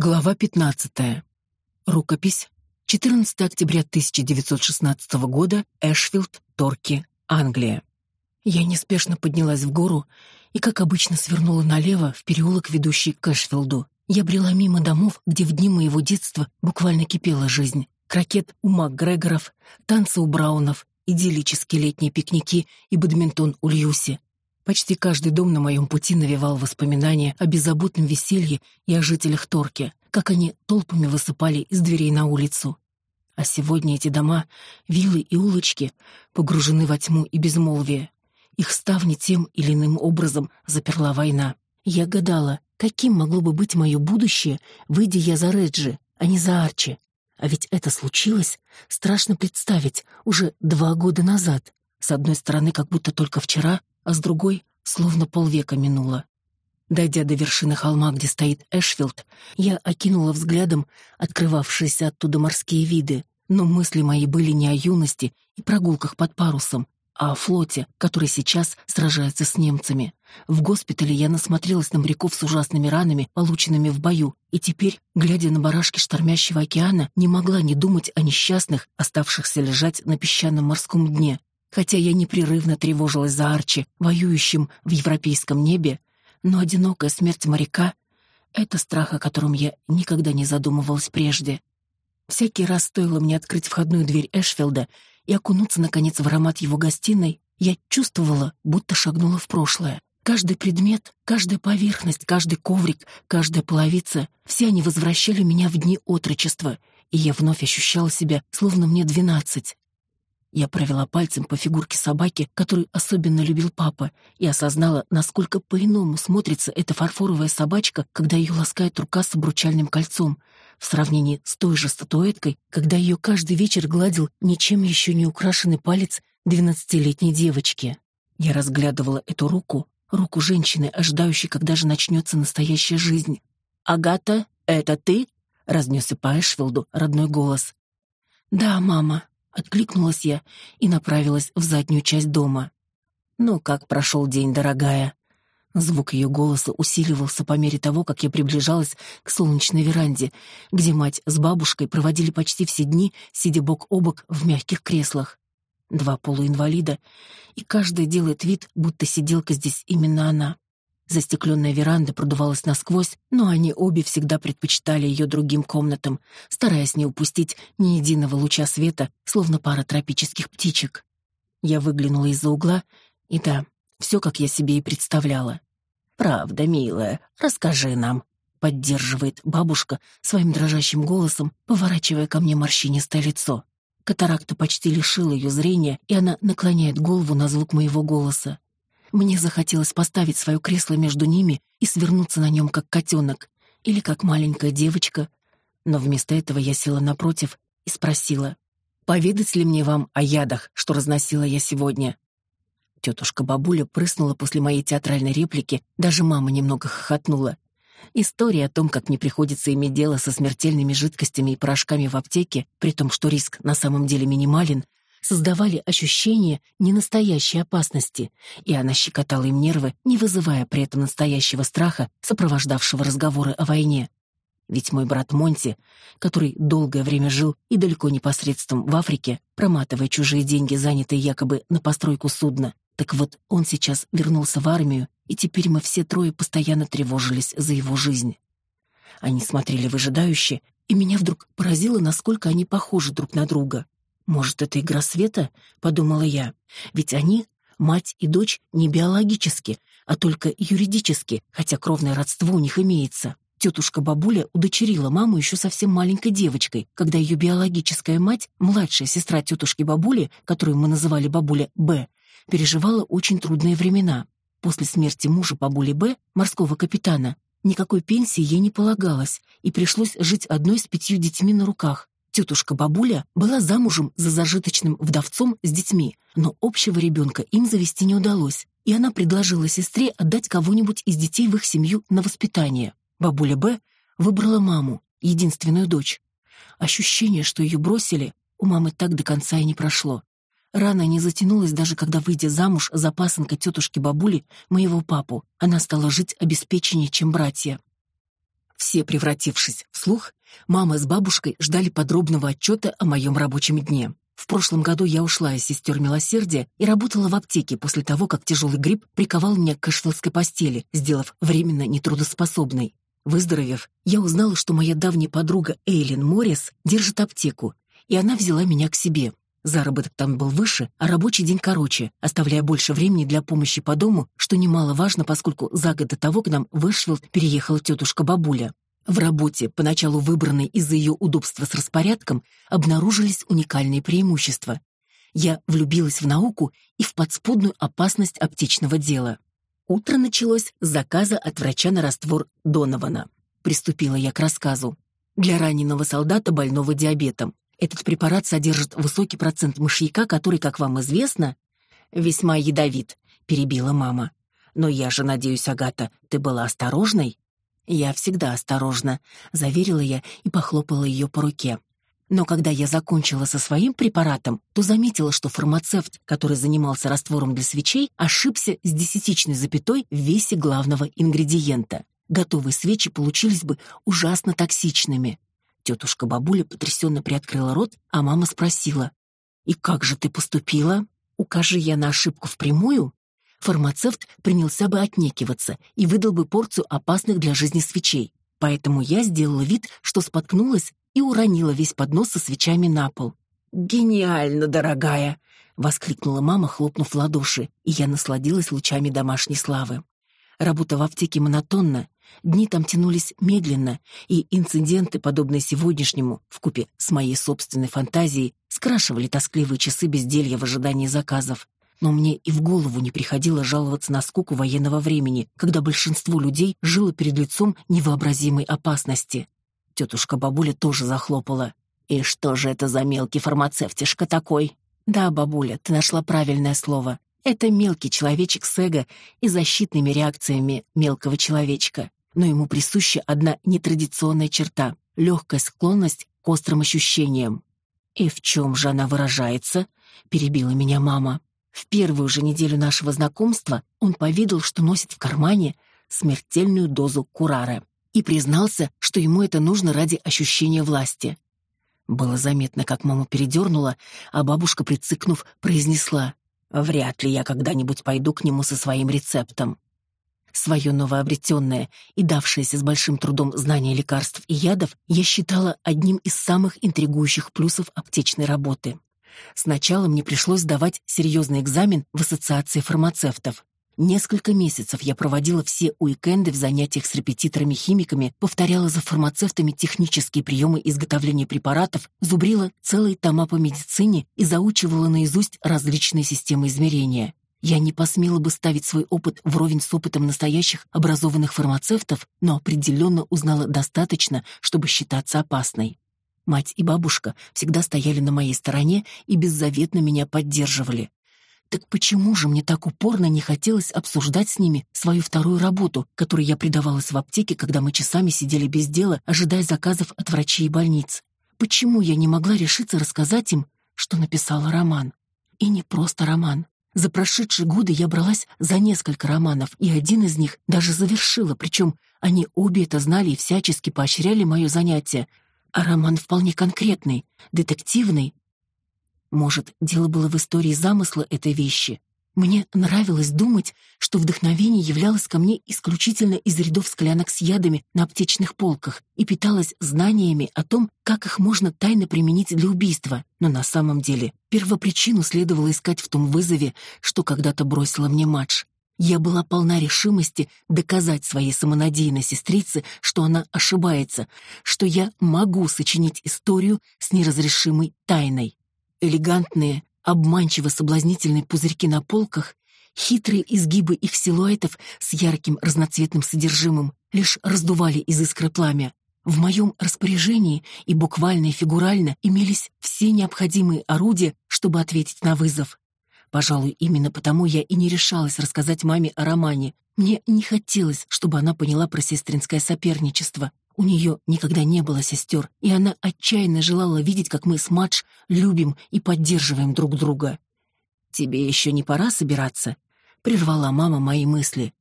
Глава 15. Рукопись. 14 октября 1916 года. Эшфилд, Торки, Англия. Я неспешно поднялась в гору и, как обычно, свернула налево в переулок, ведущий к Эшфилду. Я брела мимо домов, где в дни моего детства буквально кипела жизнь. Крокет у МакГрегоров, танцы у Браунов, идиллические летние пикники и бадминтон у Льюси. Почти каждый дом на моем пути навевал воспоминания о беззаботном веселье и о жителях Торки, как они толпами высыпали из дверей на улицу. А сегодня эти дома, виллы и улочки погружены во тьму и безмолвие. Их ставни тем или иным образом заперла война. Я гадала, каким могло бы быть мое будущее, выйдя я за Реджи, а не за Арчи. А ведь это случилось, страшно представить, уже два года назад. С одной стороны, как будто только вчера, а с другой словно полвека минуло. Дойдя до вершины холма, где стоит Эшфилд, я окинула взглядом открывавшиеся оттуда морские виды, но мысли мои были не о юности и прогулках под парусом, а о флоте, который сейчас сражается с немцами. В госпитале я насмотрелась на моряков с ужасными ранами, полученными в бою, и теперь, глядя на барашки штормящего океана, не могла не думать о несчастных, оставшихся лежать на песчаном морском дне, Хотя я непрерывно тревожилась за Арчи, воюющим в европейском небе, но одинокая смерть моряка — это страх, о котором я никогда не задумывалась прежде. Всякий раз стоило мне открыть входную дверь Эшфилда и окунуться, наконец, в аромат его гостиной, я чувствовала, будто шагнула в прошлое. Каждый предмет, каждая поверхность, каждый коврик, каждая половица — все они возвращали меня в дни отрочества, и я вновь ощущала себя, словно мне двенадцать. Я провела пальцем по фигурке собаки, которую особенно любил папа, и осознала, насколько по-иному смотрится эта фарфоровая собачка, когда ее ласкает рука с обручальным кольцом, в сравнении с той же статуэткой, когда ее каждый вечер гладил ничем еще не украшенный палец двенадцатилетней девочки. Я разглядывала эту руку, руку женщины, ожидающей, когда же начнется настоящая жизнь. «Агата, это ты?» — разнесся по Эшфилду родной голос. «Да, мама», Откликнулась я и направилась в заднюю часть дома. «Ну, как прошел день, дорогая?» Звук ее голоса усиливался по мере того, как я приближалась к солнечной веранде, где мать с бабушкой проводили почти все дни, сидя бок о бок в мягких креслах. Два полуинвалида, и каждая делает вид, будто сиделка здесь именно она. Застекленная веранда продувалась насквозь, но они обе всегда предпочитали ее другим комнатам, стараясь не упустить ни единого луча света, словно пара тропических птичек. Я выглянула из-за угла, и да, все, как я себе и представляла. «Правда, милая, расскажи нам», — поддерживает бабушка своим дрожащим голосом, поворачивая ко мне морщинистое лицо. Катаракта почти лишила ее зрения, и она наклоняет голову на звук моего голоса. Мне захотелось поставить свое кресло между ними и свернуться на нем, как котенок, или как маленькая девочка. Но вместо этого я села напротив и спросила, «Поведать ли мне вам о ядах, что разносила я сегодня?» Тетушка-бабуля прыснула после моей театральной реплики, даже мама немного хохотнула. История о том, как мне приходится иметь дело со смертельными жидкостями и порошками в аптеке, при том, что риск на самом деле минимален, создавали ощущение ненастоящей опасности, и она щекотала им нервы, не вызывая при этом настоящего страха, сопровождавшего разговоры о войне. Ведь мой брат Монти, который долгое время жил и далеко непосредством в Африке, проматывая чужие деньги, занятые якобы на постройку судна, так вот он сейчас вернулся в армию, и теперь мы все трое постоянно тревожились за его жизнь. Они смотрели выжидающе, и меня вдруг поразило, насколько они похожи друг на друга. «Может, это игра света?» — подумала я. «Ведь они, мать и дочь, не биологически, а только юридически, хотя кровное родство у них имеется. Тетушка-бабуля удочерила маму еще совсем маленькой девочкой, когда ее биологическая мать, младшая сестра тетушки-бабули, которую мы называли бабуля Б, переживала очень трудные времена. После смерти мужа бабули Б, морского капитана, никакой пенсии ей не полагалось, и пришлось жить одной с пятью детьми на руках. Тетушка-бабуля была замужем за зажиточным вдовцом с детьми, но общего ребенка им завести не удалось, и она предложила сестре отдать кого-нибудь из детей в их семью на воспитание. Бабуля Б выбрала маму, единственную дочь. Ощущение, что ее бросили, у мамы так до конца и не прошло. Рана не затянулась даже когда, выйдя замуж за пасынка тетушки-бабули, моего папу, она стала жить обеспеченнее, чем братья. Все превратившись в слух, мама с бабушкой ждали подробного отчета о моем рабочем дне. В прошлом году я ушла из сестер милосердия и работала в аптеке после того, как тяжелый грипп приковал меня к эшвиллской постели, сделав временно нетрудоспособной. Выздоровев, я узнала, что моя давняя подруга Эйлин Моррис держит аптеку, и она взяла меня к себе. Заработок там был выше, а рабочий день короче, оставляя больше времени для помощи по дому, что немаловажно, поскольку за год до того к нам в Эшвилд переехала тетушка-бабуля. В работе, поначалу выбранной из-за ее удобства с распорядком, обнаружились уникальные преимущества. Я влюбилась в науку и в подспудную опасность аптечного дела. Утро началось с заказа от врача на раствор Донована. Приступила я к рассказу. Для раненого солдата, больного диабетом. Этот препарат содержит высокий процент мышьяка, который, как вам известно, весьма ядовит, перебила мама. Но я же надеюсь, Агата, ты была осторожной? «Я всегда осторожна», — заверила я и похлопала ее по руке. Но когда я закончила со своим препаратом, то заметила, что фармацевт, который занимался раствором для свечей, ошибся с десятичной запятой в весе главного ингредиента. Готовые свечи получились бы ужасно токсичными. Тетушка-бабуля потрясенно приоткрыла рот, а мама спросила, «И как же ты поступила? Укажи я на ошибку впрямую, фармацевт принялся бы отнекиваться и выдал бы порцию опасных для жизни свечей. Поэтому я сделала вид, что споткнулась и уронила весь поднос со свечами на пол. «Гениально, дорогая!» — воскликнула мама, хлопнув ладоши, и я насладилась лучами домашней славы. Работа в аптеке монотонна, дни там тянулись медленно, и инциденты, подобные сегодняшнему, вкупе с моей собственной фантазией, скрашивали тоскливые часы безделья в ожидании заказов но мне и в голову не приходило жаловаться на скуку военного времени, когда большинство людей жило перед лицом невообразимой опасности. Тетушка-бабуля тоже захлопала. «И что же это за мелкий фармацевтишка такой?» «Да, бабуля, ты нашла правильное слово. Это мелкий человечек с эго и защитными реакциями мелкого человечка. Но ему присуща одна нетрадиционная черта — легкая склонность к острым ощущениям. «И в чем же она выражается?» — перебила меня мама. В первую же неделю нашего знакомства он повидал, что носит в кармане смертельную дозу курара и признался, что ему это нужно ради ощущения власти. Было заметно, как мама передернула, а бабушка, прицикнув, произнесла «Вряд ли я когда-нибудь пойду к нему со своим рецептом». Свое новообретенное и давшееся с большим трудом знание лекарств и ядов я считала одним из самых интригующих плюсов аптечной работы. Сначала мне пришлось сдавать серьезный экзамен в ассоциации фармацевтов. Несколько месяцев я проводила все уикенды в занятиях с репетиторами-химиками, повторяла за фармацевтами технические приемы изготовления препаратов, зубрила целые тома по медицине и заучивала наизусть различные системы измерения. Я не посмела бы ставить свой опыт вровень с опытом настоящих образованных фармацевтов, но определенно узнала достаточно, чтобы считаться опасной. Мать и бабушка всегда стояли на моей стороне и беззаветно меня поддерживали. Так почему же мне так упорно не хотелось обсуждать с ними свою вторую работу, которой я предавалась в аптеке, когда мы часами сидели без дела, ожидая заказов от врачей и больниц? Почему я не могла решиться рассказать им, что написала роман? И не просто роман. За прошедшие годы я бралась за несколько романов, и один из них даже завершила, причем они обе это знали и всячески поощряли мое занятие — а роман вполне конкретный, детективный. Может, дело было в истории замысла этой вещи. Мне нравилось думать, что вдохновение являлось ко мне исключительно из рядов склянок с ядами на аптечных полках и питалось знаниями о том, как их можно тайно применить для убийства. Но на самом деле первопричину следовало искать в том вызове, что когда-то бросила мне Мадж. Я была полна решимости доказать своей самонадеянной сестрице, что она ошибается, что я могу сочинить историю с неразрешимой тайной. Элегантные, обманчиво соблазнительные пузырьки на полках, хитрые изгибы их силуэтов с ярким разноцветным содержимым лишь раздували из искры пламя. В моем распоряжении и буквально и фигурально имелись все необходимые орудия, чтобы ответить на вызов. Пожалуй, именно потому я и не решалась рассказать маме о романе. Мне не хотелось, чтобы она поняла про сестринское соперничество. У нее никогда не было сестер, и она отчаянно желала видеть, как мы с Мадж любим и поддерживаем друг друга. «Тебе еще не пора собираться?» — прервала мама мои мысли.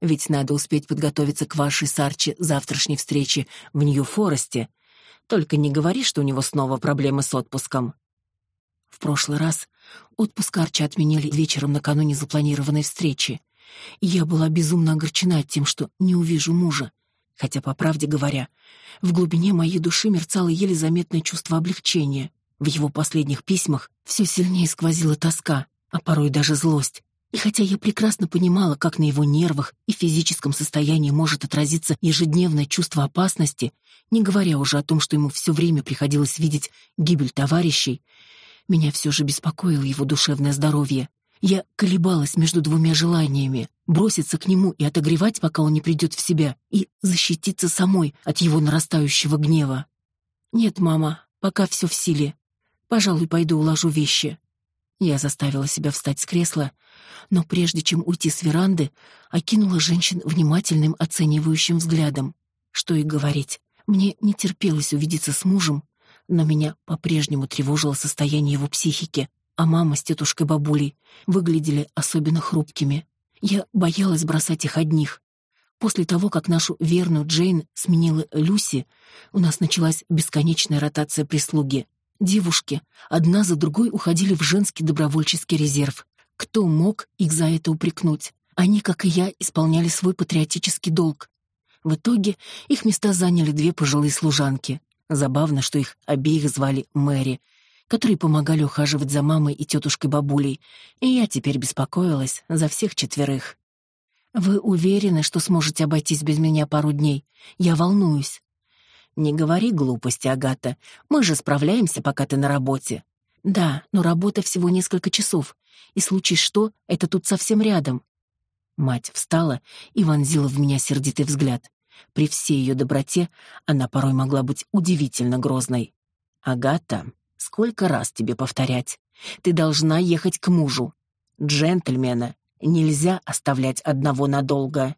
Ведь надо успеть подготовиться к вашей с Арчи завтрашней встрече в Нью-Форесте. Только не говори, что у него снова проблемы с отпуском. В прошлый раз отпуск Арчи отменили вечером накануне запланированной встречи. Я была безумно огорчена тем, что не увижу мужа. Хотя, по правде говоря, в глубине моей души мерцало еле заметное чувство облегчения. В его последних письмах все сильнее сквозила тоска, а порой даже злость. И хотя я прекрасно понимала, как на его нервах и физическом состоянии может отразиться ежедневное чувство опасности, не говоря уже о том, что ему все время приходилось видеть гибель товарищей, меня все же беспокоило его душевное здоровье. Я колебалась между двумя желаниями — броситься к нему и отогревать, пока он не придет в себя, и защититься самой от его нарастающего гнева. «Нет, мама, пока все в силе. Пожалуй, пойду уложу вещи». Я заставила себя встать с кресла, но прежде чем уйти с веранды, окинула женщин внимательным оценивающим взглядом. Что и говорить, мне не терпелось увидеться с мужем, но меня по-прежнему тревожило состояние его психики, а мама с тетушкой-бабулей выглядели особенно хрупкими. Я боялась бросать их одних. После того, как нашу верную Джейн сменила Люси, у нас началась бесконечная ротация прислуги. Девушки одна за другой уходили в женский добровольческий резерв. Кто мог их за это упрекнуть? Они, как и я, исполняли свой патриотический долг. В итоге их места заняли две пожилые служанки. Забавно, что их обеих звали Мэри, которые помогали ухаживать за мамой и тетушкой-бабулей, и я теперь беспокоилась за всех четверых. «Вы уверены, что сможете обойтись без меня пару дней? Я волнуюсь». «Не говори глупости, Агата. Мы же справляемся, пока ты на работе». «Да, но работа всего несколько часов, и случай что, это тут совсем рядом». Мать встала и вонзила в меня сердитый взгляд. При всей ее доброте она порой могла быть удивительно грозной. «Агата, сколько раз тебе повторять? Ты должна ехать к мужу. Джентльмена нельзя оставлять одного надолго».